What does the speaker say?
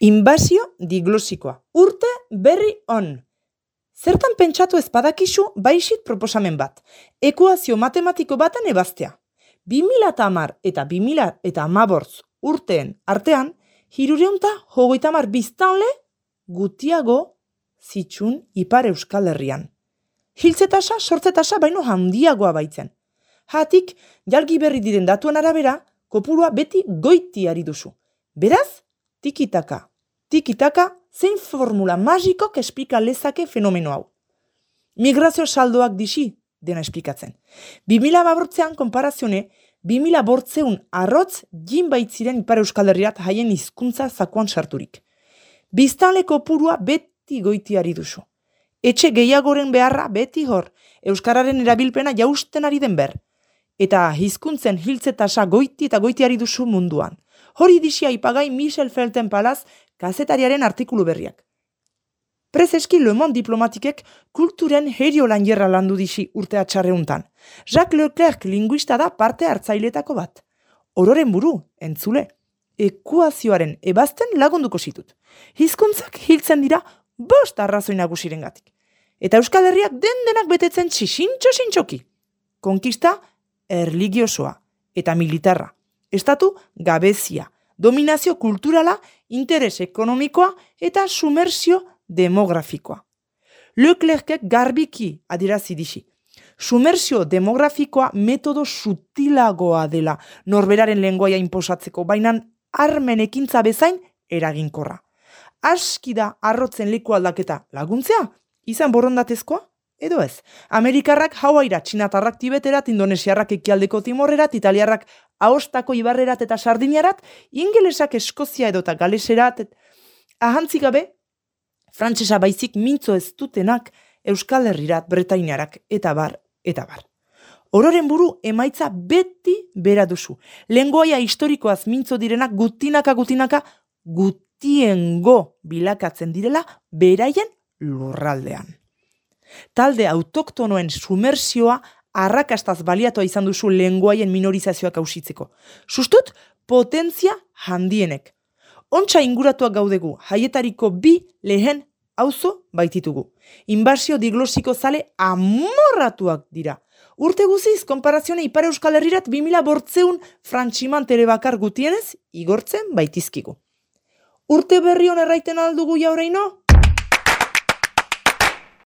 Inbazio diglosikoa. Urte berri on. Zertan pentsatu ez badakizu baisit proposamen bat. Ekuazio matematiko baten ebaztea. 2000 eta amar eta 2000 eta amabortz urteen artean, hirureunta hogeita mar biztanle gutiago zitsun ipar euskal herrian. Hiltzetasa, sortzetasa baino handiagoa baitzen. Hatik, jalgi berri diren datuen arabera, kopurua beti goiti ari duzu. Beraz, tikitaka. Tikitaka, zein formula magikok esplika lezake fenomeno hau. Migrazio saldoak disi dena esplikatzen. 2000 babortzean konparazione, 2000 bortzeun arrotz jin baitziren ipar euskal herriat haien hizkuntza zakuan sarturik. Biztanleko purua beti goitiari duzu. Etxe gehiagoren beharra beti hor, euskararen erabilpena jausten ari den ber. Eta hizkuntzen hiltzetasa goiti eta goitiari duzu munduan. Hori disia ipagai Michel Felten palaz kazetariaren artikulu berriak. Prezeski Le Monde diplomatikek kulturen herio lan jerra landu disi urte atxarreuntan. Jacques Leclerc linguista da parte hartzailetako bat. Ororen buru, entzule, ekuazioaren ebazten lagunduko zitut. Hizkuntzak hiltzen dira bost arrazoi nagusiren gatik. Eta Euskal Herriak den denak betetzen txixintxo sintxoki. Konkista erligiosoa eta militarra. Estatu gabezia, dominazio kulturala, interes ekonomikoa eta sumersio demografikoa. Leclercek garbiki adirazi dixi. Sumersio demografikoa metodo sutilagoa dela norberaren lenguaia inposatzeko, baina armen ekintza bezain eraginkorra. Aski da arrotzen leku aldaketa laguntzea, izan borondatezkoa? Edo ez, Amerikarrak Hawaiira, Txinatarrak Tibeterat, Indonesiarrak ekialdeko Timorrerat, Italiarrak Aostako Ibarrerat eta Sardiniarat, Ingelesak Eskozia edo eta Galeserat, ahantzik gabe, Frantsesa baizik mintzo ez dutenak Euskal Herrirat, Bretainarak eta bar, eta bar. Ororen buru emaitza beti bera duzu. Lengoaia historikoaz mintzo direnak gutinaka gutinaka gutiengo bilakatzen direla beraien lurraldean talde autoktonoen sumersioa arrakastaz baliatua izan duzu lenguaien minorizazioak hausitzeko. Sustut, potentzia handienek. Ontsa inguratuak gaudegu, haietariko bi lehen auzo baititugu. Inbasio diglosiko zale amorratuak dira. Urte guziz, konparazione Ipar Euskal Herrirat 2000 bortzeun frantximan bakar gutienez, igortzen baitizkigu. Urte berri hon erraiten aldugu jaureino?